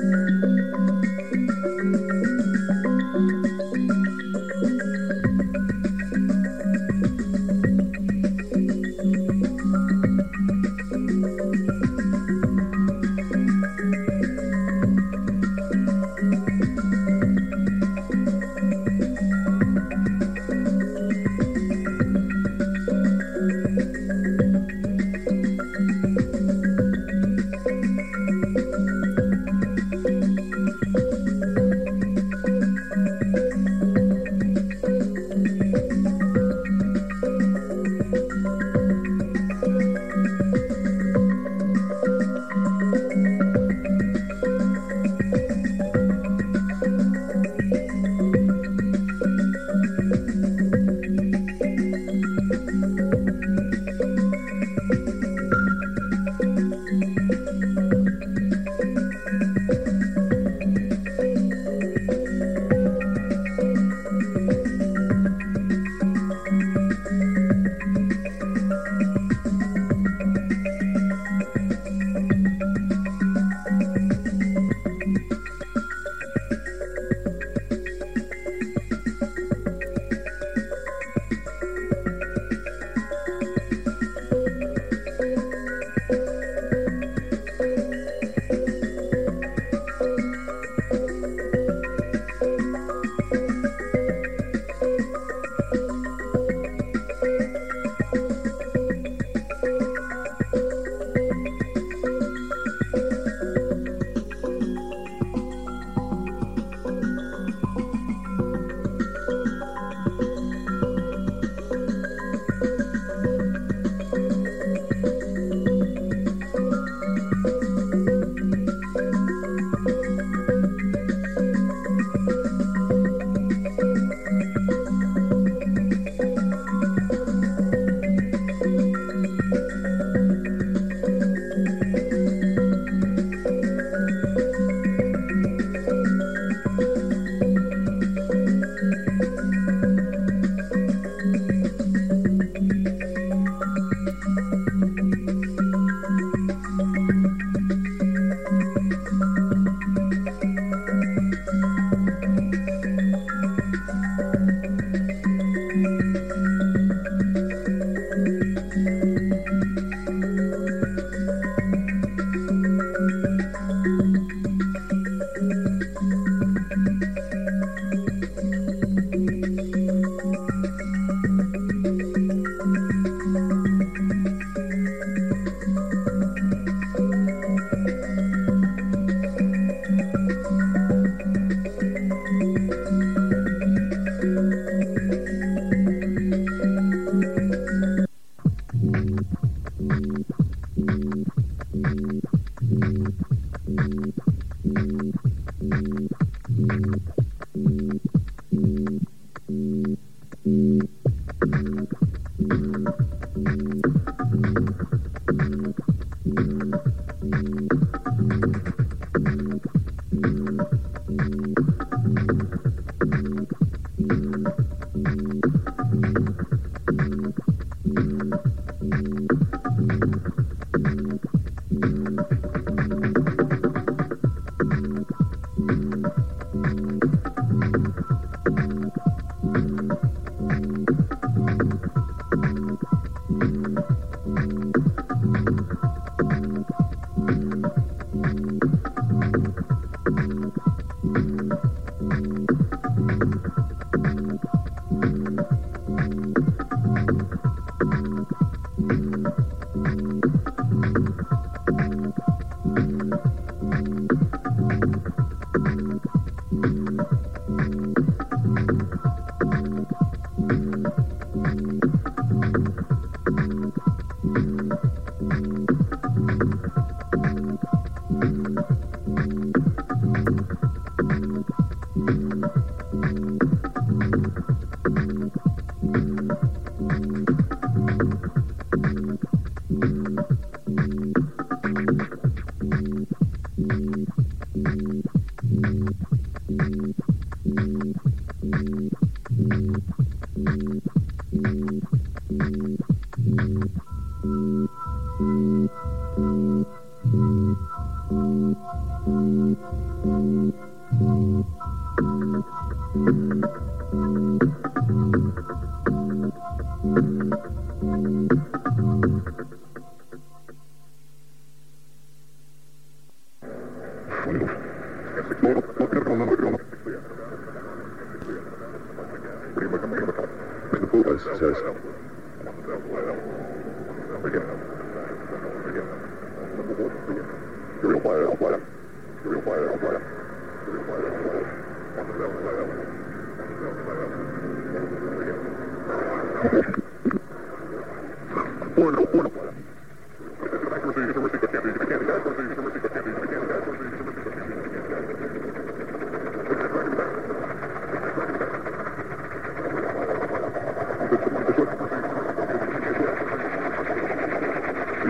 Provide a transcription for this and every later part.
Thank you. Mm-hmm.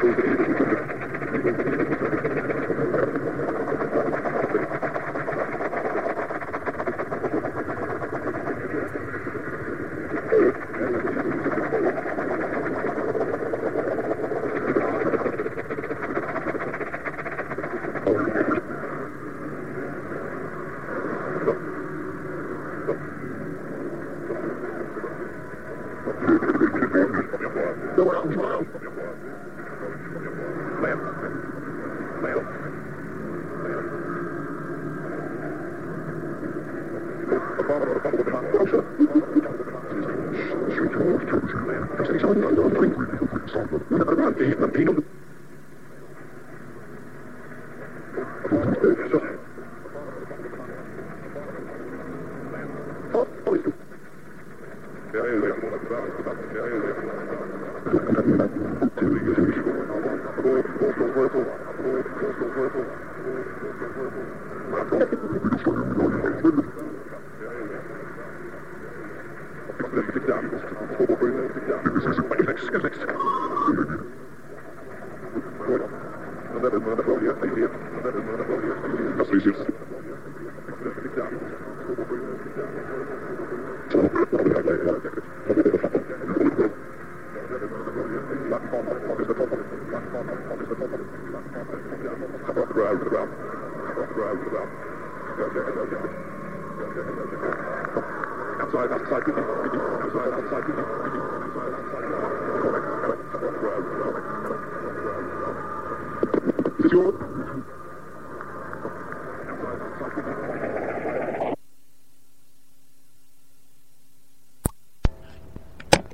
Thank you. Gracias.